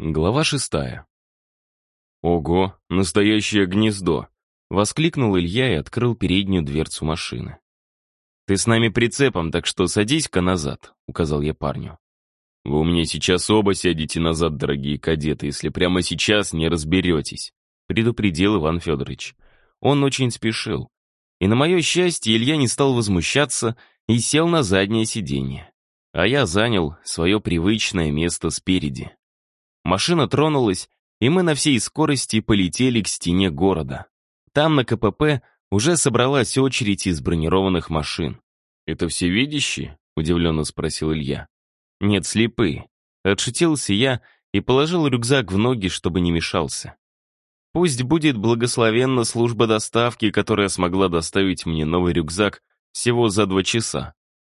Глава шестая. «Ого, настоящее гнездо!» — воскликнул Илья и открыл переднюю дверцу машины. «Ты с нами прицепом, так что садись-ка назад», — указал я парню. «Вы у меня сейчас оба сядете назад, дорогие кадеты, если прямо сейчас не разберетесь», — предупредил Иван Федорович. Он очень спешил. И на мое счастье Илья не стал возмущаться и сел на заднее сиденье. А я занял свое привычное место спереди. Машина тронулась, и мы на всей скорости полетели к стене города. Там на КПП уже собралась очередь из бронированных машин. «Это всевидящие?» — удивленно спросил Илья. «Нет, слепые». Отшутился я и положил рюкзак в ноги, чтобы не мешался. Пусть будет благословенна служба доставки, которая смогла доставить мне новый рюкзак всего за два часа.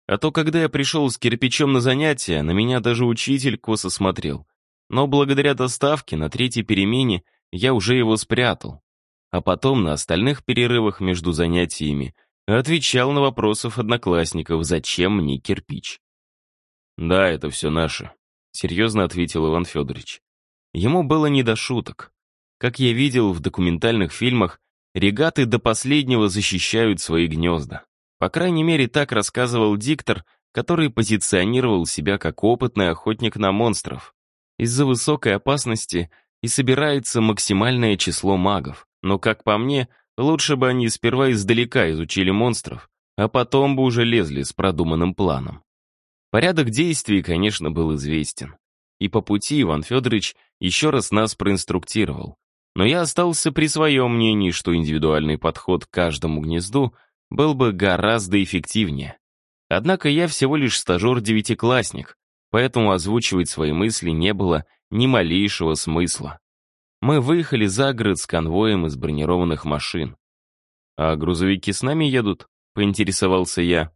А то, когда я пришел с кирпичом на занятия, на меня даже учитель косо смотрел. Но благодаря доставке на третьей перемене я уже его спрятал. А потом на остальных перерывах между занятиями отвечал на вопросов одноклассников, зачем мне кирпич. «Да, это все наше», — серьезно ответил Иван Федорович. Ему было не до шуток. Как я видел в документальных фильмах, регаты до последнего защищают свои гнезда. По крайней мере, так рассказывал диктор, который позиционировал себя как опытный охотник на монстров из-за высокой опасности и собирается максимальное число магов. Но, как по мне, лучше бы они сперва издалека изучили монстров, а потом бы уже лезли с продуманным планом. Порядок действий, конечно, был известен. И по пути Иван Федорович еще раз нас проинструктировал. Но я остался при своем мнении, что индивидуальный подход к каждому гнезду был бы гораздо эффективнее. Однако я всего лишь стажер-девятиклассник, поэтому озвучивать свои мысли не было ни малейшего смысла. Мы выехали за город с конвоем из бронированных машин. «А грузовики с нами едут?» — поинтересовался я.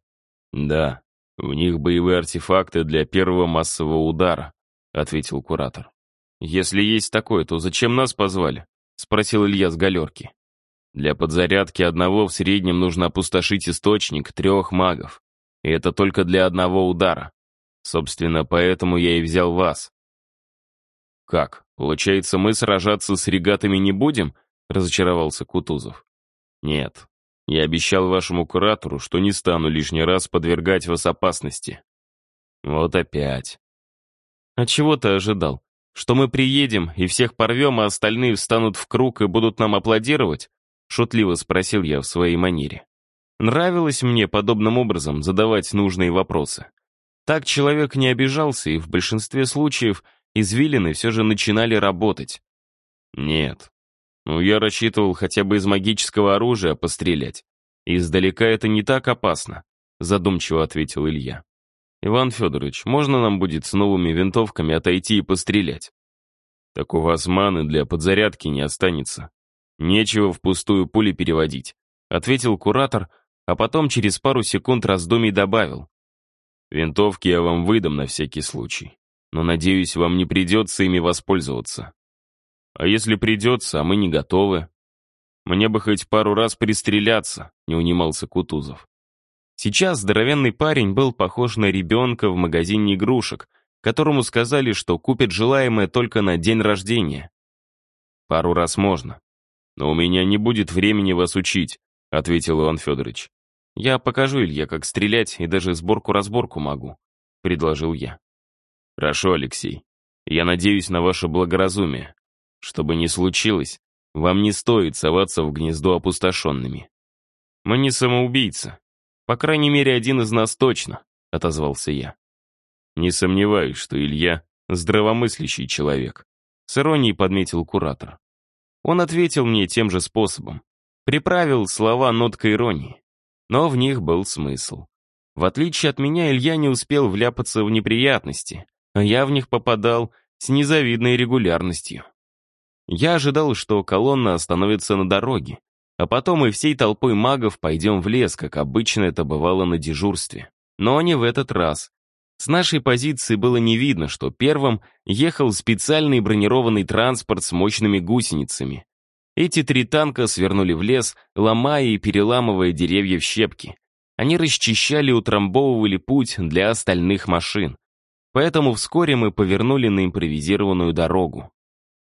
«Да, в них боевые артефакты для первого массового удара», — ответил куратор. «Если есть такое, то зачем нас позвали?» — спросил Илья с галерки. «Для подзарядки одного в среднем нужно опустошить источник трех магов. И это только для одного удара. Собственно, поэтому я и взял вас. Как? Получается, мы сражаться с регатами не будем? Разочаровался Кутузов. Нет. Я обещал вашему куратору, что не стану лишний раз подвергать вас опасности. Вот опять. А чего ты ожидал? Что мы приедем и всех порвем, а остальные встанут в круг и будут нам аплодировать? Шутливо спросил я в своей манере. Нравилось мне подобным образом задавать нужные вопросы. Так человек не обижался, и в большинстве случаев извилины все же начинали работать. Нет. Ну, я рассчитывал хотя бы из магического оружия пострелять. издалека это не так опасно, задумчиво ответил Илья. Иван Федорович, можно нам будет с новыми винтовками отойти и пострелять? Так у вас маны для подзарядки не останется. Нечего впустую пули переводить, ответил куратор, а потом через пару секунд раздумий добавил. Винтовки я вам выдам на всякий случай, но, надеюсь, вам не придется ими воспользоваться. А если придется, а мы не готовы? Мне бы хоть пару раз пристреляться, не унимался Кутузов. Сейчас здоровенный парень был похож на ребенка в магазине игрушек, которому сказали, что купит желаемое только на день рождения. Пару раз можно. Но у меня не будет времени вас учить, ответил Иван Федорович. «Я покажу Илье, как стрелять, и даже сборку-разборку могу», — предложил я. «Хорошо, Алексей. Я надеюсь на ваше благоразумие. Что бы ни случилось, вам не стоит соваться в гнездо опустошенными». «Мы не самоубийцы. По крайней мере, один из нас точно», — отозвался я. «Не сомневаюсь, что Илья — здравомыслящий человек», — с иронией подметил куратор. Он ответил мне тем же способом. Приправил слова ноткой иронии но в них был смысл. В отличие от меня, Илья не успел вляпаться в неприятности, а я в них попадал с незавидной регулярностью. Я ожидал, что колонна остановится на дороге, а потом мы всей толпой магов пойдем в лес, как обычно это бывало на дежурстве. Но не в этот раз. С нашей позиции было не видно, что первым ехал специальный бронированный транспорт с мощными гусеницами, эти три танка свернули в лес, ломая и переламывая деревья в щепки. Они расчищали и утрамбовывали путь для остальных машин. поэтому вскоре мы повернули на импровизированную дорогу.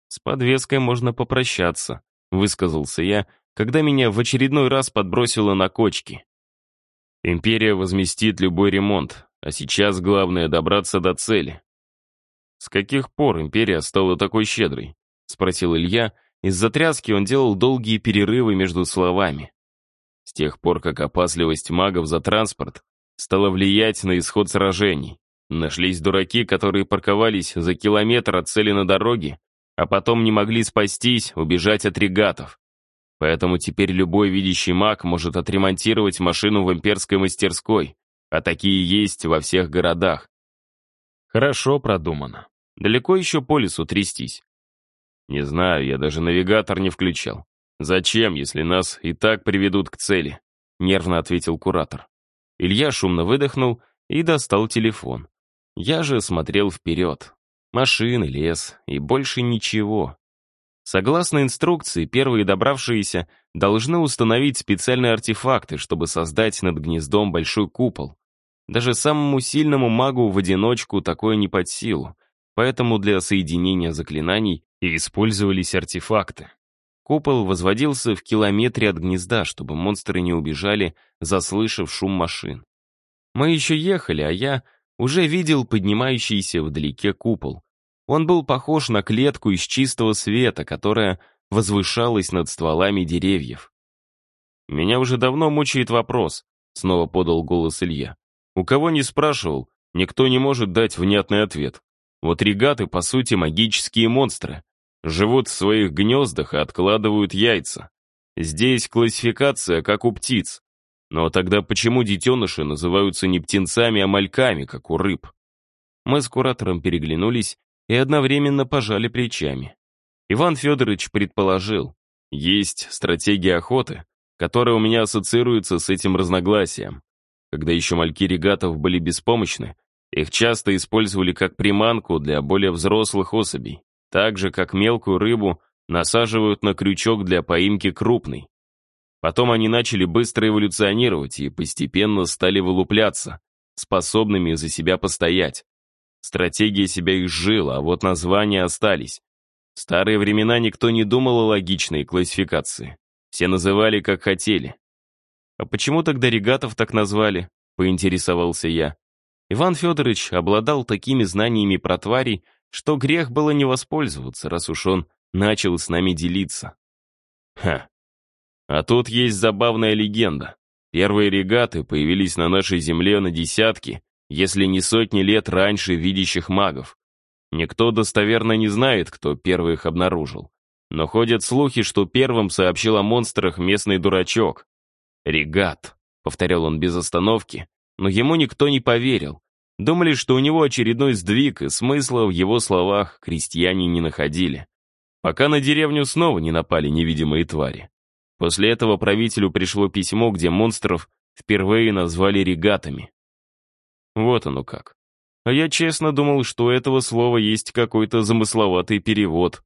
«С подвеской можно попрощаться», — высказался я, когда меня в очередной раз подбросило на кочки. «Империя возместит любой ремонт, а сейчас главное добраться до цели». «С каких пор империя стала такой щедрой?» — спросил Илья. Из-за тряски он делал долгие перерывы между словами. С тех пор, как опасливость магов за транспорт стала влиять на исход сражений. Нашлись дураки, которые парковались за километр от цели на дороге, а потом не могли спастись, убежать от регатов. Поэтому теперь любой видящий маг может отремонтировать машину в имперской мастерской, а такие есть во всех городах. Хорошо продумано. Далеко еще по лесу трястись? Не знаю, я даже навигатор не включал. Зачем, если нас и так приведут к цели? Нервно ответил куратор. Илья шумно выдохнул и достал телефон. Я же смотрел вперед. Машины, лес и больше ничего. Согласно инструкции, первые добравшиеся должны установить специальные артефакты, чтобы создать над гнездом большой купол. Даже самому сильному магу в одиночку такое не под силу, поэтому для соединения заклинаний и использовались артефакты. Купол возводился в километре от гнезда, чтобы монстры не убежали, заслышав шум машин. Мы еще ехали, а я уже видел поднимающийся вдалеке купол. Он был похож на клетку из чистого света, которая возвышалась над стволами деревьев. «Меня уже давно мучает вопрос», — снова подал голос Илья. «У кого не спрашивал, никто не может дать внятный ответ. Вот регаты, по сути, магические монстры. Живут в своих гнездах и откладывают яйца. Здесь классификация, как у птиц. Но тогда почему детеныши называются не птенцами, а мальками, как у рыб? Мы с куратором переглянулись и одновременно пожали плечами. Иван Федорович предположил, есть стратегия охоты, которая у меня ассоциируется с этим разногласием. Когда еще мальки регатов были беспомощны, их часто использовали как приманку для более взрослых особей, так же, как мелкую рыбу насаживают на крючок для поимки крупной. Потом они начали быстро эволюционировать и постепенно стали вылупляться, способными за себя постоять. Стратегия себя изжила, а вот названия остались. В старые времена никто не думал о логичной классификации. Все называли, как хотели. «А почему тогда регатов так назвали?» — поинтересовался я. Иван Федорович обладал такими знаниями про тварей, что грех было не воспользоваться, раз уж он начал с нами делиться. Ха, а тут есть забавная легенда. Первые регаты появились на нашей земле на десятки, если не сотни лет раньше видящих магов. Никто достоверно не знает, кто первый их обнаружил. Но ходят слухи, что первым сообщил о монстрах местный дурачок. «Регат», — повторял он без остановки, но ему никто не поверил. Думали, что у него очередной сдвиг, и смысла в его словах крестьяне не находили. Пока на деревню снова не напали невидимые твари. После этого правителю пришло письмо, где монстров впервые назвали регатами. Вот оно как. А я честно думал, что у этого слова есть какой-то замысловатый перевод.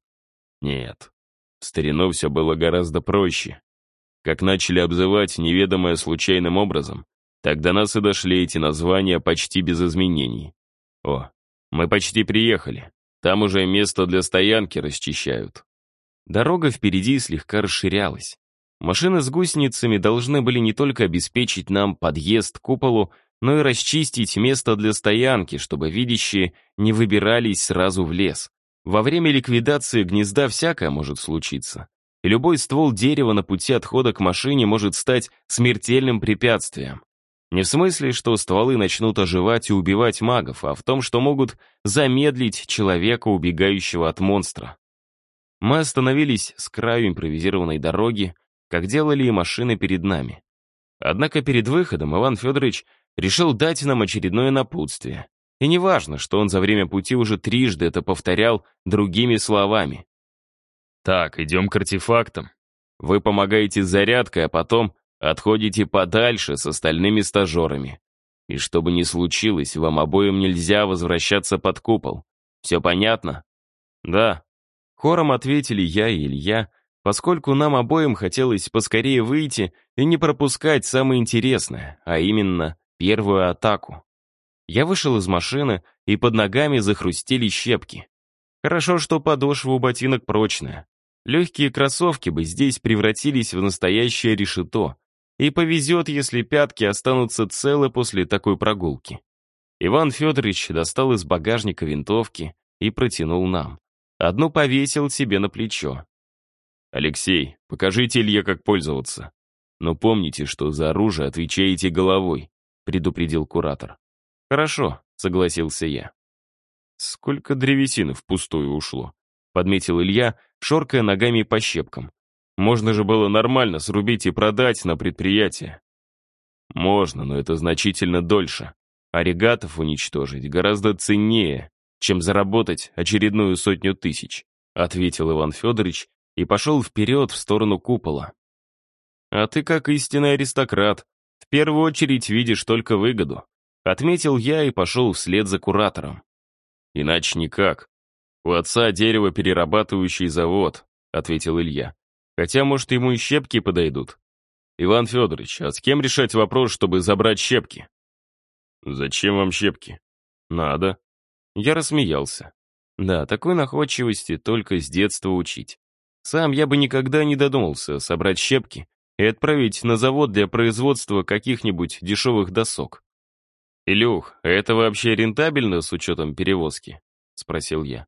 Нет, в старину все было гораздо проще. Как начали обзывать неведомое случайным образом, до нас и дошли эти названия почти без изменений. О, мы почти приехали. Там уже место для стоянки расчищают. Дорога впереди слегка расширялась. Машины с гусеницами должны были не только обеспечить нам подъезд к куполу, но и расчистить место для стоянки, чтобы видящие не выбирались сразу в лес. Во время ликвидации гнезда всякое может случиться. И любой ствол дерева на пути отхода к машине может стать смертельным препятствием. Не в смысле, что стволы начнут оживать и убивать магов, а в том, что могут замедлить человека, убегающего от монстра. Мы остановились с краю импровизированной дороги, как делали и машины перед нами. Однако перед выходом Иван Федорович решил дать нам очередное напутствие. И неважно, что он за время пути уже трижды это повторял другими словами. «Так, идем к артефактам. Вы помогаете с зарядкой, а потом отходите подальше с остальными стажерами. И что бы ни случилось, вам обоим нельзя возвращаться под купол. Все понятно?» «Да». Хором ответили я и Илья, поскольку нам обоим хотелось поскорее выйти и не пропускать самое интересное, а именно первую атаку. Я вышел из машины, и под ногами захрустели щепки. Хорошо, что подошва у ботинок прочная. Легкие кроссовки бы здесь превратились в настоящее решето. И повезет, если пятки останутся целы после такой прогулки. Иван Федорович достал из багажника винтовки и протянул нам. Одну повесил себе на плечо. «Алексей, покажите Илье, как пользоваться. Но помните, что за оружие отвечаете головой», предупредил куратор. «Хорошо», — согласился я. «Сколько древесины впустую ушло», — подметил Илья, шоркая ногами по щепкам. «Можно же было нормально срубить и продать на предприятие». «Можно, но это значительно дольше. Оригатов уничтожить гораздо ценнее, чем заработать очередную сотню тысяч», — ответил Иван Федорович и пошел вперед в сторону купола. «А ты, как истинный аристократ, в первую очередь видишь только выгоду», Отметил я и пошел вслед за куратором. Иначе никак. У отца деревоперерабатывающий завод, ответил Илья. Хотя, может, ему и щепки подойдут. Иван Федорович, а с кем решать вопрос, чтобы забрать щепки? Зачем вам щепки? Надо. Я рассмеялся. Да, такой находчивости только с детства учить. Сам я бы никогда не додумался собрать щепки и отправить на завод для производства каких-нибудь дешевых досок. «Илюх, это вообще рентабельно с учетом перевозки?» — спросил я.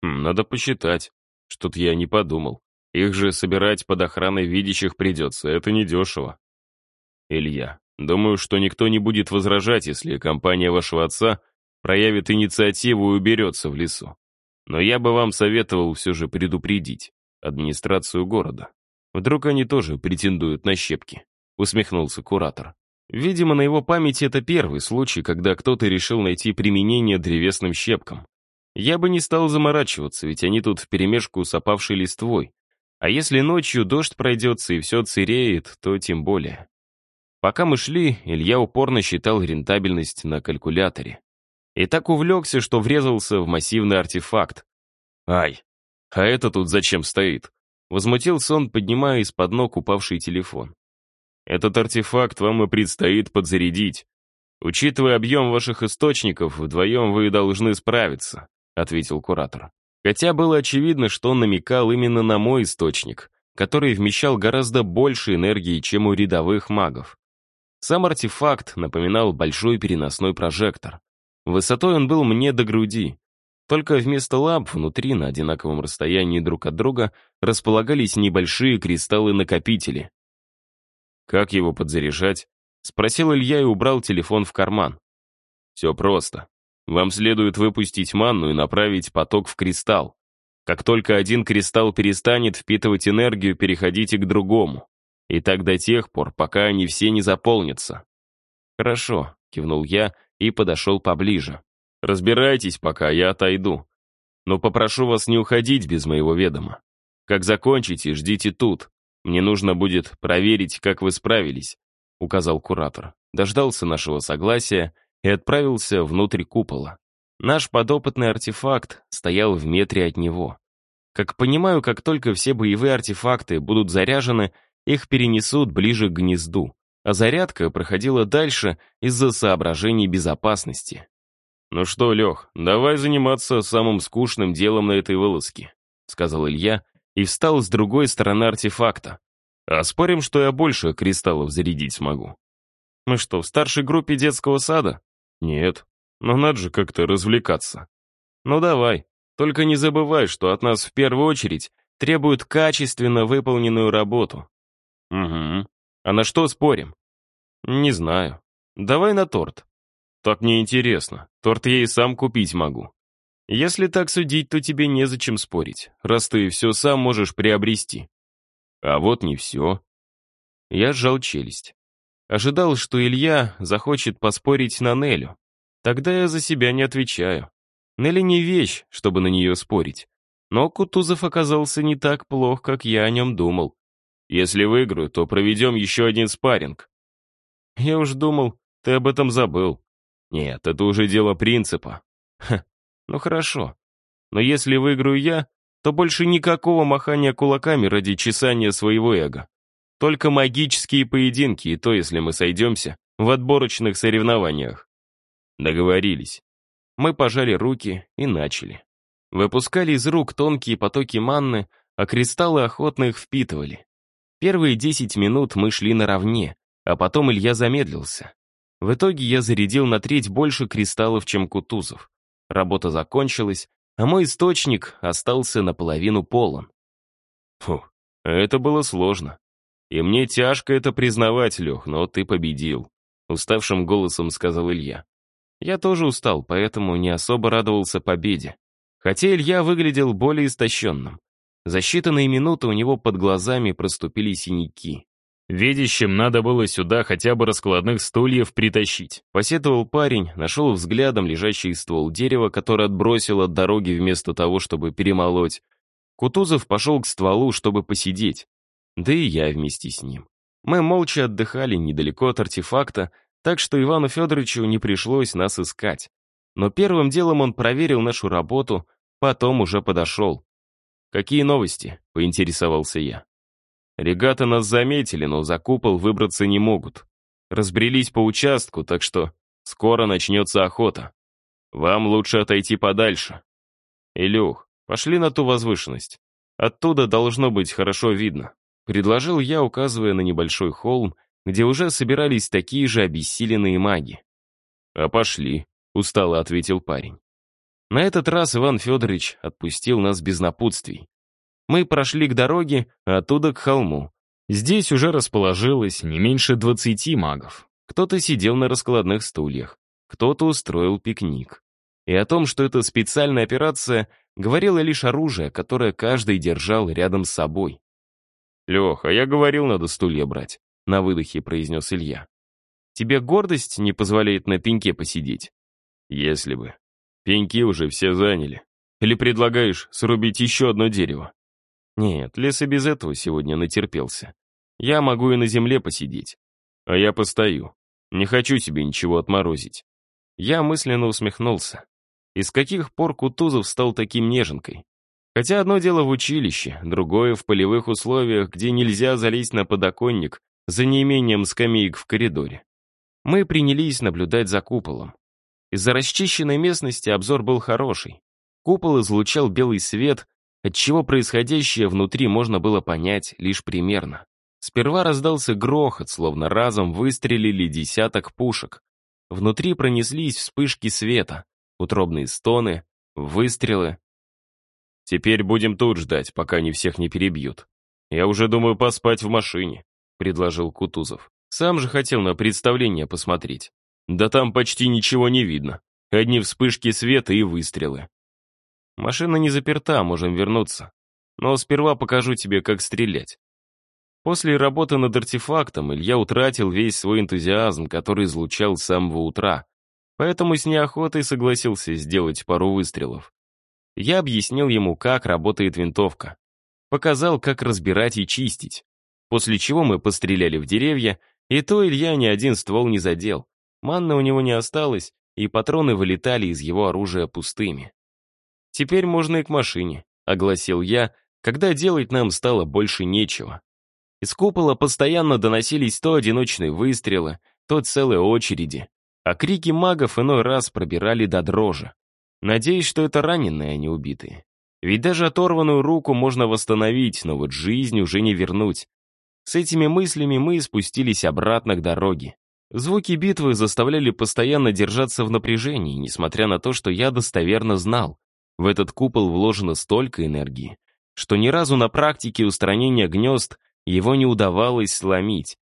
«Хм, «Надо посчитать. Что-то я не подумал. Их же собирать под охраной видящих придется, это недешево». «Илья, думаю, что никто не будет возражать, если компания вашего отца проявит инициативу и уберется в лесу. Но я бы вам советовал все же предупредить администрацию города. Вдруг они тоже претендуют на щепки», — усмехнулся куратор. Видимо, на его памяти это первый случай, когда кто-то решил найти применение древесным щепкам. Я бы не стал заморачиваться, ведь они тут вперемешку с опавшей листвой. А если ночью дождь пройдется и все циреет, то тем более. Пока мы шли, Илья упорно считал рентабельность на калькуляторе. И так увлекся, что врезался в массивный артефакт. «Ай, а это тут зачем стоит?» Возмутился он, поднимая из-под ног упавший телефон. Этот артефакт вам и предстоит подзарядить. Учитывая объем ваших источников, вдвоем вы должны справиться», — ответил куратор. Хотя было очевидно, что он намекал именно на мой источник, который вмещал гораздо больше энергии, чем у рядовых магов. Сам артефакт напоминал большой переносной прожектор. Высотой он был мне до груди. Только вместо ламп внутри, на одинаковом расстоянии друг от друга, располагались небольшие кристаллы-накопители, как его подзаряжать? Спросил Илья и убрал телефон в карман. Все просто. Вам следует выпустить манну и направить поток в кристалл. Как только один кристалл перестанет впитывать энергию, переходите к другому. И так до тех пор, пока они все не заполнятся. Хорошо, кивнул я и подошел поближе. Разбирайтесь, пока я отойду. Но попрошу вас не уходить без моего ведома. Как закончите, ждите тут. «Мне нужно будет проверить, как вы справились», — указал куратор. Дождался нашего согласия и отправился внутрь купола. Наш подопытный артефакт стоял в метре от него. Как понимаю, как только все боевые артефакты будут заряжены, их перенесут ближе к гнезду, а зарядка проходила дальше из-за соображений безопасности. «Ну что, Лех, давай заниматься самым скучным делом на этой вылазке», — сказал Илья, и встал с другой стороны артефакта. А спорим, что я больше кристаллов зарядить смогу. Мы что, в старшей группе детского сада? Нет. Но надо же как-то развлекаться. Ну давай, только не забывай, что от нас в первую очередь требуют качественно выполненную работу. Угу. А на что спорим? Не знаю. Давай на торт. Так неинтересно. Торт я и сам купить могу. Если так судить, то тебе незачем спорить, раз ты все сам можешь приобрести. А вот не все. Я сжал челюсть. Ожидал, что Илья захочет поспорить на Нелю. Тогда я за себя не отвечаю. Нелли не вещь, чтобы на нее спорить. Но Кутузов оказался не так плох, как я о нем думал. Если выиграю, то проведем еще один спарринг. Я уж думал, ты об этом забыл. Нет, это уже дело принципа. Ха, ну хорошо. Но если выиграю я, то больше никакого махания кулаками ради чесания своего эго. Только магические поединки, и то, если мы сойдемся, в отборочных соревнованиях. Договорились. Мы пожали руки и начали. Выпускали из рук тонкие потоки манны, а кристаллы охотно их впитывали. Первые десять минут мы шли наравне, а потом Илья замедлился. В итоге я зарядил на треть больше кристаллов, чем Кутузов. Работа закончилась, а мой источник остался наполовину полон. Фу, это было сложно. И мне тяжко это признавать, Лех, но ты победил. Уставшим голосом сказал Илья. Я тоже устал, поэтому не особо радовался победе. Хотя Илья выглядел более истощенным. За считанные минуты у него под глазами проступили синяки. Видящим надо было сюда хотя бы раскладных стульев притащить. Посетовал парень, нашел взглядом лежащий ствол дерева, который отбросил от дороги вместо того, чтобы перемолоть. Кутузов пошел к стволу, чтобы посидеть. Да и я вместе с ним. Мы молча отдыхали недалеко от артефакта, так что Ивану Федоровичу не пришлось нас искать. Но первым делом он проверил нашу работу, потом уже подошел. «Какие новости?» — поинтересовался я. Регаты нас заметили, но за купол выбраться не могут. Разбрелись по участку, так что скоро начнется охота. Вам лучше отойти подальше. Илюх, пошли на ту возвышенность. Оттуда должно быть хорошо видно. Предложил я, указывая на небольшой холм, где уже собирались такие же обессиленные маги. «А пошли», — устало ответил парень. На этот раз Иван Федорович отпустил нас без напутствий. Мы прошли к дороге, а оттуда к холму. Здесь уже расположилось не меньше двадцати магов. Кто-то сидел на раскладных стульях, кто-то устроил пикник. И о том, что это специальная операция, говорило лишь оружие, которое каждый держал рядом с собой. «Леха, я говорил, надо стулья брать», — на выдохе произнес Илья. «Тебе гордость не позволяет на пеньке посидеть?» «Если бы. Пеньки уже все заняли. Или предлагаешь срубить еще одно дерево?» Нет, лес и без этого сегодня натерпелся. Я могу и на земле посидеть. А я постою. Не хочу тебе ничего отморозить. Я мысленно усмехнулся. Из каких пор Кутузов стал таким неженкой? Хотя одно дело в училище, другое в полевых условиях, где нельзя залезть на подоконник за неимением скамеек в коридоре. Мы принялись наблюдать за куполом. Из-за расчищенной местности обзор был хороший. Купол излучал белый свет, отчего происходящее внутри можно было понять лишь примерно. Сперва раздался грохот, словно разом выстрелили десяток пушек. Внутри пронеслись вспышки света, утробные стоны, выстрелы. «Теперь будем тут ждать, пока они всех не перебьют. Я уже думаю поспать в машине», — предложил Кутузов. «Сам же хотел на представление посмотреть. Да там почти ничего не видно. Одни вспышки света и выстрелы. Машина не заперта, можем вернуться. Но сперва покажу тебе, как стрелять. После работы над артефактом Илья утратил весь свой энтузиазм, который излучал с самого утра. Поэтому с неохотой согласился сделать пару выстрелов. Я объяснил ему, как работает винтовка. Показал, как разбирать и чистить. После чего мы постреляли в деревья, и то Илья ни один ствол не задел. Манны у него не осталось, и патроны вылетали из его оружия пустыми. «Теперь можно и к машине», — огласил я, когда делать нам стало больше нечего. Из купола постоянно доносились то одиночные выстрелы, то целые очереди, а крики магов иной раз пробирали до дрожи. Надеюсь, что это раненые, а не убитые. Ведь даже оторванную руку можно восстановить, но вот жизнь уже не вернуть. С этими мыслями мы спустились обратно к дороге. Звуки битвы заставляли постоянно держаться в напряжении, несмотря на то, что я достоверно знал. В этот купол вложено столько энергии, что ни разу на практике устранения гнезд его не удавалось сломить.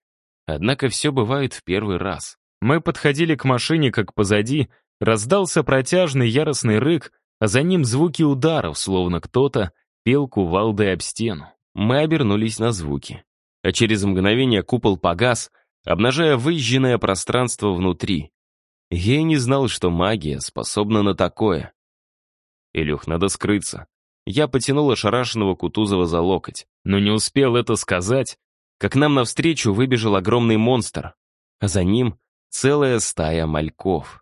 Однако все бывает в первый раз. Мы подходили к машине, как позади, раздался протяжный яростный рык, а за ним звуки ударов, словно кто-то пел кувалдой об стену. Мы обернулись на звуки. А через мгновение купол погас, обнажая выжженное пространство внутри. Я не знал, что магия способна на такое. «Илюх, надо скрыться». Я потянул ошарашенного Кутузова за локоть, но не успел это сказать, как нам навстречу выбежал огромный монстр, а за ним целая стая мальков.